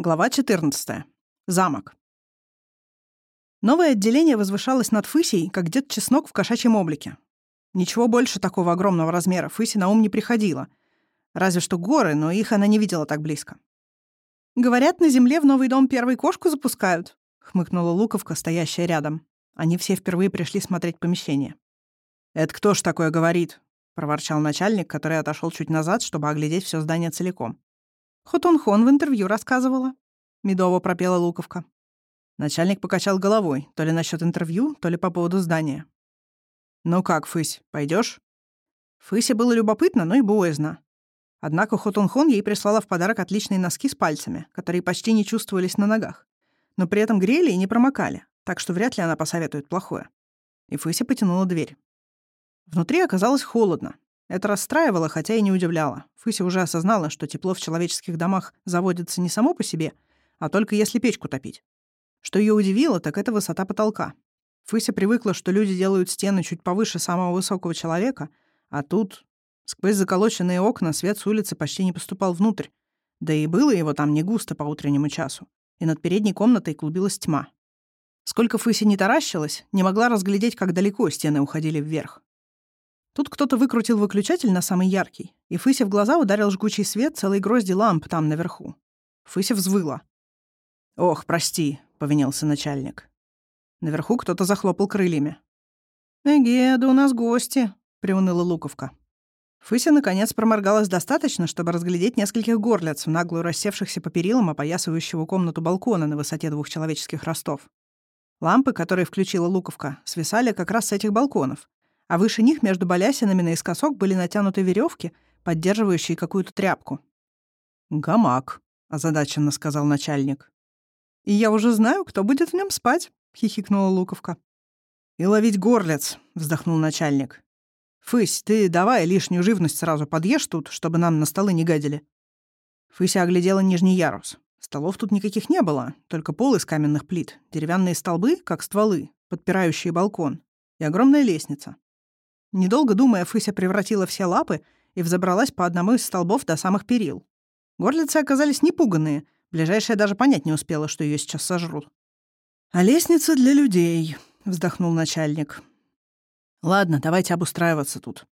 Глава 14. Замок. Новое отделение возвышалось над Фысей, как дед чеснок в кошачьем облике. Ничего больше такого огромного размера Фыси на ум не приходило. Разве что горы, но их она не видела так близко. «Говорят, на земле в новый дом первой кошку запускают», — хмыкнула Луковка, стоящая рядом. Они все впервые пришли смотреть помещение. «Это кто ж такое говорит?» — проворчал начальник, который отошел чуть назад, чтобы оглядеть все здание целиком. Хотун-хон в интервью рассказывала. Медово пропела Луковка. Начальник покачал головой, то ли насчет интервью, то ли по поводу здания. «Ну как, Фысь, пойдешь? Фысе было любопытно, но и боязно. Однако Хотун-хон ей прислала в подарок отличные носки с пальцами, которые почти не чувствовались на ногах, но при этом грели и не промокали, так что вряд ли она посоветует плохое. И Фыся потянула дверь. Внутри оказалось холодно, это расстраивало, хотя и не удивляло. Фыся уже осознала, что тепло в человеческих домах заводится не само по себе, а только если печку топить. Что ее удивило, так это высота потолка. Фыся привыкла, что люди делают стены чуть повыше самого высокого человека, а тут сквозь заколоченные окна свет с улицы почти не поступал внутрь. Да и было его там не густо по утреннему часу. И над передней комнатой клубилась тьма. Сколько Фыся не таращилась, не могла разглядеть, как далеко стены уходили вверх. Тут кто-то выкрутил выключатель на самый яркий, и Фысе в глаза ударил жгучий свет целой грозди ламп там наверху. Фыся взвыла. «Ох, прости», — повинился начальник. Наверху кто-то захлопал крыльями. «Эге, да у нас гости», — приуныла Луковка. Фыся, наконец, проморгалась достаточно, чтобы разглядеть нескольких горлиц, в наглую рассевшихся по перилам опоясывающего комнату балкона на высоте двух человеческих ростов. Лампы, которые включила Луковка, свисали как раз с этих балконов, а выше них между балясинами наискосок были натянуты веревки, поддерживающие какую-то тряпку. «Гамак», — озадаченно сказал начальник. «И я уже знаю, кто будет в нем спать», — хихикнула Луковка. «И ловить горлец», — вздохнул начальник. «Фысь, ты давай лишнюю живность сразу подъешь тут, чтобы нам на столы не гадили». Фыся оглядела нижний ярус. Столов тут никаких не было, только пол из каменных плит, деревянные столбы, как стволы, подпирающие балкон, и огромная лестница. Недолго думая, Фыся превратила все лапы и взобралась по одному из столбов до самых перил. Горлицы оказались непуганные, ближайшая даже понять не успела, что ее сейчас сожрут. «А лестница для людей», — вздохнул начальник. «Ладно, давайте обустраиваться тут».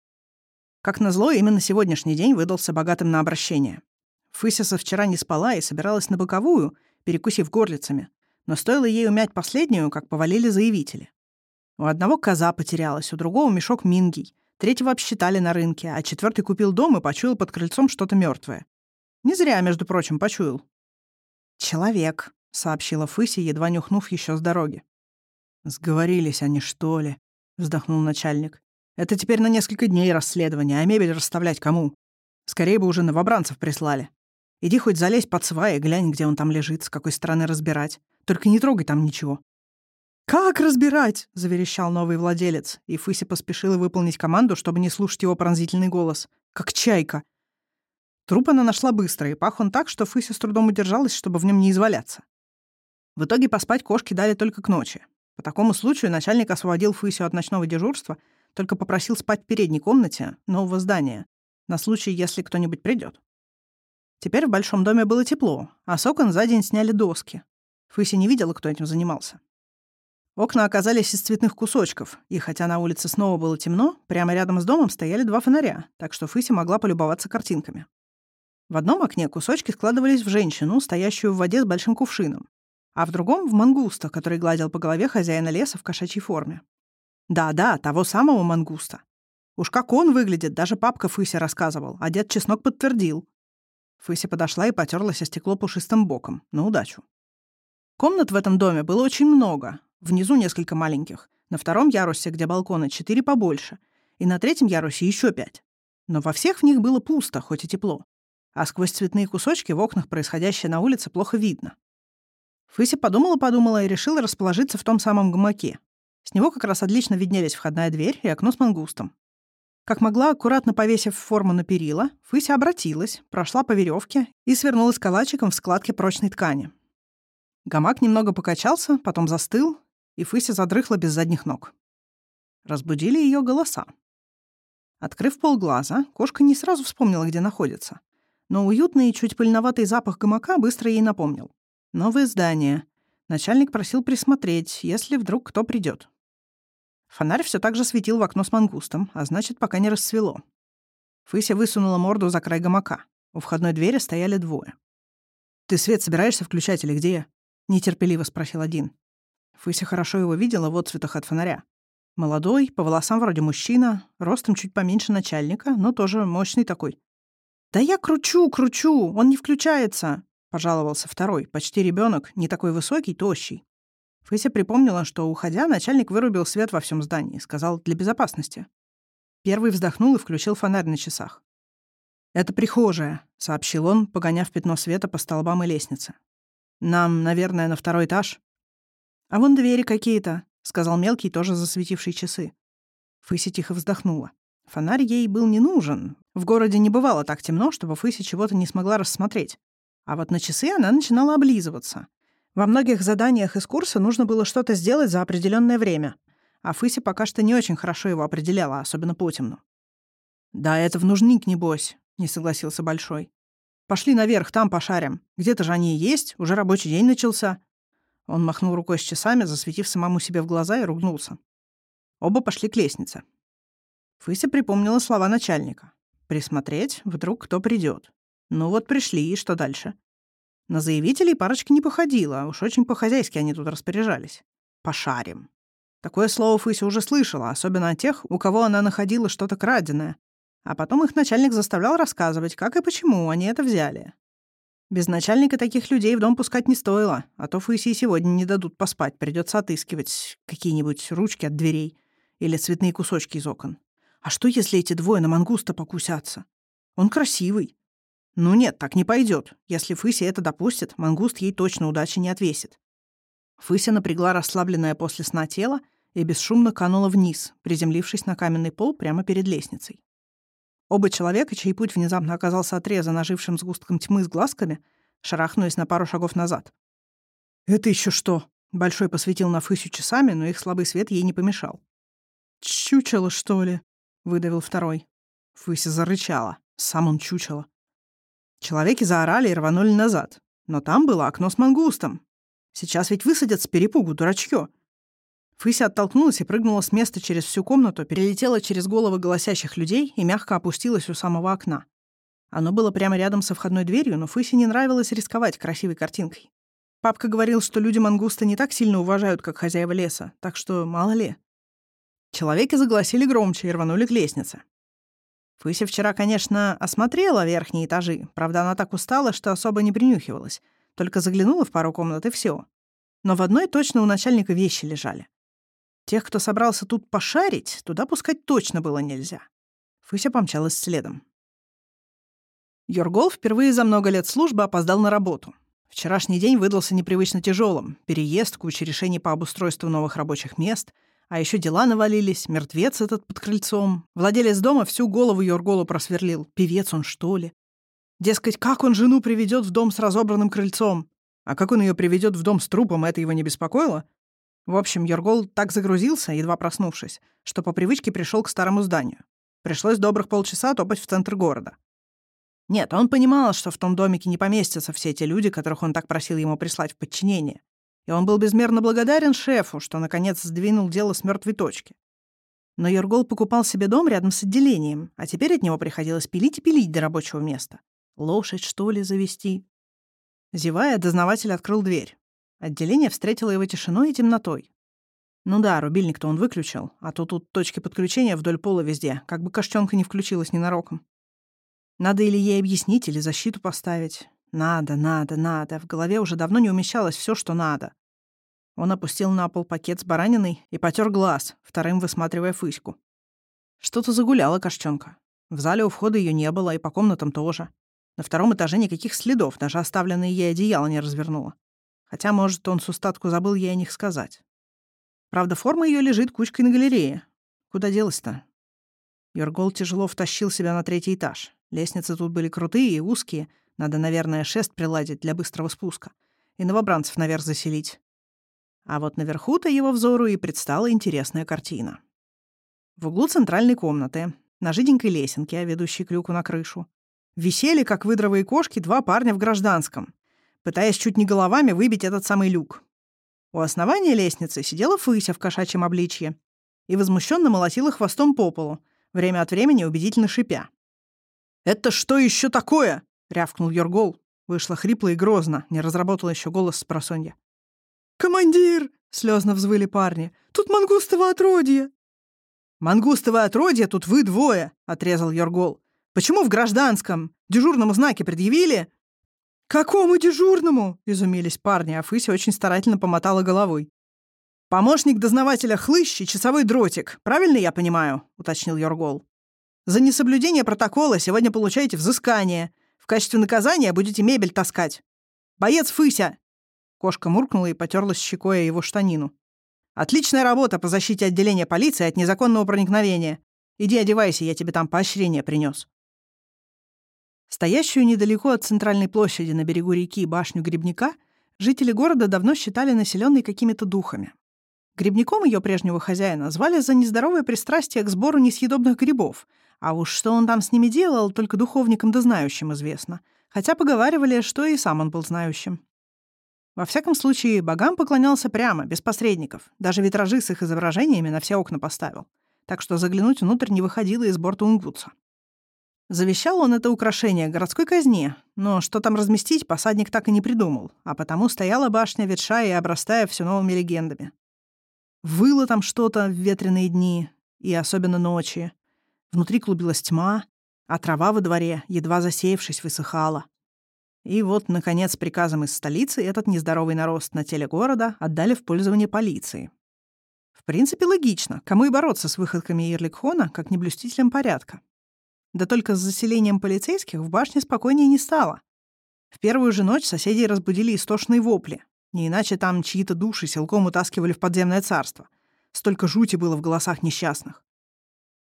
Как назло, именно сегодняшний день выдался богатым на обращение. Фыся со вчера не спала и собиралась на боковую, перекусив горлицами, но стоило ей умять последнюю, как повалили заявители. У одного коза потерялась, у другого мешок мингий. Третьего обсчитали на рынке, а четвертый купил дом и почуял под крыльцом что-то мертвое. Не зря, между прочим, почуял. «Человек», — сообщила Фыси, едва нюхнув еще с дороги. «Сговорились они, что ли?» — вздохнул начальник. «Это теперь на несколько дней расследования, а мебель расставлять кому? Скорее бы уже новобранцев прислали. Иди хоть залезь под свай и глянь, где он там лежит, с какой стороны разбирать. Только не трогай там ничего. «Как разбирать?» — заверещал новый владелец, и Фыси поспешила выполнить команду, чтобы не слушать его пронзительный голос. «Как чайка!» Труп она нашла быстро, и пах он так, что Фыся с трудом удержалась, чтобы в нем не изваляться. В итоге поспать кошки дали только к ночи. По такому случаю начальник освободил Фысю от ночного дежурства, только попросил спать в передней комнате нового здания, на случай, если кто-нибудь придет. Теперь в большом доме было тепло, а с окон за день сняли доски. Фыся не видела, кто этим занимался. Окна оказались из цветных кусочков, и хотя на улице снова было темно, прямо рядом с домом стояли два фонаря, так что Фыся могла полюбоваться картинками. В одном окне кусочки складывались в женщину, стоящую в воде с большим кувшином, а в другом — в мангуста, который гладил по голове хозяина леса в кошачьей форме. Да-да, того самого мангуста. Уж как он выглядит, даже папка Фыся рассказывал, а дед Чеснок подтвердил. Фыся подошла и потерлась о стекло пушистым боком. На удачу. Комнат в этом доме было очень много, Внизу несколько маленьких. На втором ярусе, где балконы, четыре побольше. И на третьем ярусе еще пять. Но во всех в них было пусто, хоть и тепло. А сквозь цветные кусочки в окнах происходящее на улице плохо видно. Фыся подумала-подумала и решила расположиться в том самом гамаке. С него как раз отлично виднелись входная дверь и окно с мангустом. Как могла, аккуратно повесив форму на перила, Фыся обратилась, прошла по веревке и свернулась калачиком в складке прочной ткани. Гамак немного покачался, потом застыл, и Фыся задрыхла без задних ног. Разбудили ее голоса. Открыв полглаза, кошка не сразу вспомнила, где находится. но уютный и чуть пыльноватый запах гамака быстро ей напомнил. Новое здание. Начальник просил присмотреть, если вдруг кто придет. Фонарь все так же светил в окно с мангустом, а значит, пока не рассвело. Фыся высунула морду за край гамака. У входной двери стояли двое. «Ты свет собираешься включать или где я?» — нетерпеливо спросил один. Фыся хорошо его видела в отцветах от фонаря. Молодой, по волосам вроде мужчина, ростом чуть поменьше начальника, но тоже мощный такой. «Да я кручу, кручу, он не включается!» — пожаловался второй, почти ребенок, не такой высокий, тощий. Фыся припомнила, что, уходя, начальник вырубил свет во всем здании, сказал «для безопасности». Первый вздохнул и включил фонарь на часах. «Это прихожая», — сообщил он, погоняв пятно света по столбам и лестнице. «Нам, наверное, на второй этаж?» «А вон двери какие-то», — сказал мелкий, тоже засветивший часы. Фыся тихо вздохнула. Фонарь ей был не нужен. В городе не бывало так темно, чтобы Фыся чего-то не смогла рассмотреть. А вот на часы она начинала облизываться. Во многих заданиях из курса нужно было что-то сделать за определенное время. А Фыся пока что не очень хорошо его определяла, особенно по темну. «Да, это в нужник, небось», — не согласился Большой. «Пошли наверх, там пошарим. Где-то же они и есть, уже рабочий день начался». Он махнул рукой с часами, засветив самому себе в глаза и ругнулся. Оба пошли к лестнице. Фыся припомнила слова начальника. «Присмотреть, вдруг кто придет. Ну вот пришли, и что дальше?» На заявителей парочка не походила, уж очень по-хозяйски они тут распоряжались. «Пошарим». Такое слово Фыся уже слышала, особенно о тех, у кого она находила что-то краденое. А потом их начальник заставлял рассказывать, как и почему они это взяли. Без начальника таких людей в дом пускать не стоило, а то Фыси и сегодня не дадут поспать, придется отыскивать какие-нибудь ручки от дверей или цветные кусочки из окон. А что, если эти двое на мангуста покусятся? Он красивый. Ну нет, так не пойдет. Если Фыся это допустит, мангуст ей точно удачи не отвесит. Фыся напрягла расслабленное после сна тело и бесшумно канула вниз, приземлившись на каменный пол прямо перед лестницей. Оба человека, чей путь внезапно оказался отрезан ожившим сгустком тьмы с глазками, шарахнулись на пару шагов назад. «Это еще что?» Большой посветил на Фысю часами, но их слабый свет ей не помешал. «Чучело, что ли?» — выдавил второй. Фыся зарычала. Сам он чучело. Человеки заорали и рванули назад. Но там было окно с мангустом. Сейчас ведь высадят с перепугу, дурачье. Фыся оттолкнулась и прыгнула с места через всю комнату, перелетела через головы голосящих людей и мягко опустилась у самого окна. Оно было прямо рядом со входной дверью, но Фысе не нравилось рисковать красивой картинкой. Папка говорил, что люди мангуста не так сильно уважают, как хозяева леса, так что мало ли. Человеки загласили громче и рванули к лестнице. Фыся вчера, конечно, осмотрела верхние этажи, правда, она так устала, что особо не принюхивалась, только заглянула в пару комнат и все. Но в одной точно у начальника вещи лежали. Тех, кто собрался тут пошарить, туда пускать точно было нельзя. Фыся помчалась следом. Йоргол впервые за много лет службы опоздал на работу. Вчерашний день выдался непривычно тяжелым. Переезд, куча решений по обустройству новых рабочих мест. А еще дела навалились, мертвец этот под крыльцом. Владелец дома всю голову Йорголу просверлил. Певец он, что ли? Дескать, как он жену приведет в дом с разобранным крыльцом? А как он ее приведет в дом с трупом, это его не беспокоило? В общем, Йоргол так загрузился, едва проснувшись, что по привычке пришел к старому зданию. Пришлось добрых полчаса топать в центр города. Нет, он понимал, что в том домике не поместятся все те люди, которых он так просил ему прислать в подчинение. И он был безмерно благодарен шефу, что, наконец, сдвинул дело с мертвой точки. Но Йоргол покупал себе дом рядом с отделением, а теперь от него приходилось пилить и пилить до рабочего места. Лошадь, что ли, завести? Зевая, дознаватель открыл дверь. Отделение встретило его тишиной и темнотой. Ну да, рубильник-то он выключил, а то тут точки подключения вдоль пола везде, как бы каштёнка не включилась ненароком. Надо или ей объяснить, или защиту поставить. Надо, надо, надо. В голове уже давно не умещалось все, что надо. Он опустил на пол пакет с бараниной и потер глаз, вторым высматривая Фыську. Что-то загуляла каштёнка. В зале у входа ее не было, и по комнатам тоже. На втором этаже никаких следов, даже оставленные ей одеяло не развернуло. Хотя, может, он с устатку забыл ей о них сказать. Правда, форма ее лежит кучкой на галерее. Куда делась-то? Йоргол тяжело втащил себя на третий этаж. Лестницы тут были крутые и узкие. Надо, наверное, шест приладить для быстрого спуска. И новобранцев наверх заселить. А вот наверху-то его взору и предстала интересная картина. В углу центральной комнаты, на жиденькой лесенке, ведущей к люку на крышу, Висели, как выдровые кошки, два парня в гражданском, пытаясь чуть не головами выбить этот самый люк. У основания лестницы сидела Фыся в кошачьем обличье и возмущенно молотила хвостом по полу, время от времени убедительно шипя. «Это что еще такое?» — рявкнул Йоргол. Вышло хрипло и грозно, не разработал еще голос с просонья. «Командир!» — слезно взвыли парни. «Тут мангустово отродье!» «Мангустово отродье тут вы двое!» — отрезал Йоргол. «Почему в гражданском? Дежурному знаки предъявили?» «Какому дежурному?» — изумились парни, а Фыся очень старательно помотала головой. «Помощник дознавателя Хлыщ и часовой дротик. Правильно я понимаю?» — уточнил Йоргол. «За несоблюдение протокола сегодня получаете взыскание. В качестве наказания будете мебель таскать. Боец Фыся!» Кошка муркнула и потерлась щекой о его штанину. «Отличная работа по защите отделения полиции от незаконного проникновения. Иди одевайся, я тебе там поощрение принес. Стоящую недалеко от центральной площади на берегу реки башню Грибника жители города давно считали населенной какими-то духами. Грибником ее прежнего хозяина звали за нездоровое пристрастие к сбору несъедобных грибов, а уж что он там с ними делал, только духовникам да знающим известно. Хотя поговаривали, что и сам он был знающим. Во всяком случае, богам поклонялся прямо, без посредников. Даже витражи с их изображениями на все окна поставил. Так что заглянуть внутрь не выходило из борта Унгутса. Завещал он это украшение городской казне, но что там разместить, посадник так и не придумал, а потому стояла башня ветшая и обрастая все новыми легендами. Выло там что-то в ветреные дни и особенно ночи. Внутри клубилась тьма, а трава во дворе, едва засеявшись, высыхала. И вот, наконец, приказом из столицы этот нездоровый нарост на теле города отдали в пользование полиции. В принципе, логично. Кому и бороться с выходками Ирликхона, как не блюстителем порядка. Да только с заселением полицейских в башне спокойнее не стало. В первую же ночь соседей разбудили истошные вопли. Не иначе там чьи-то души силком утаскивали в подземное царство. Столько жути было в голосах несчастных.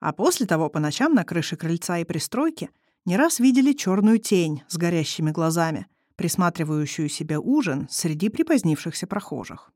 А после того по ночам на крыше крыльца и пристройки не раз видели черную тень с горящими глазами, присматривающую себе ужин среди припозднившихся прохожих.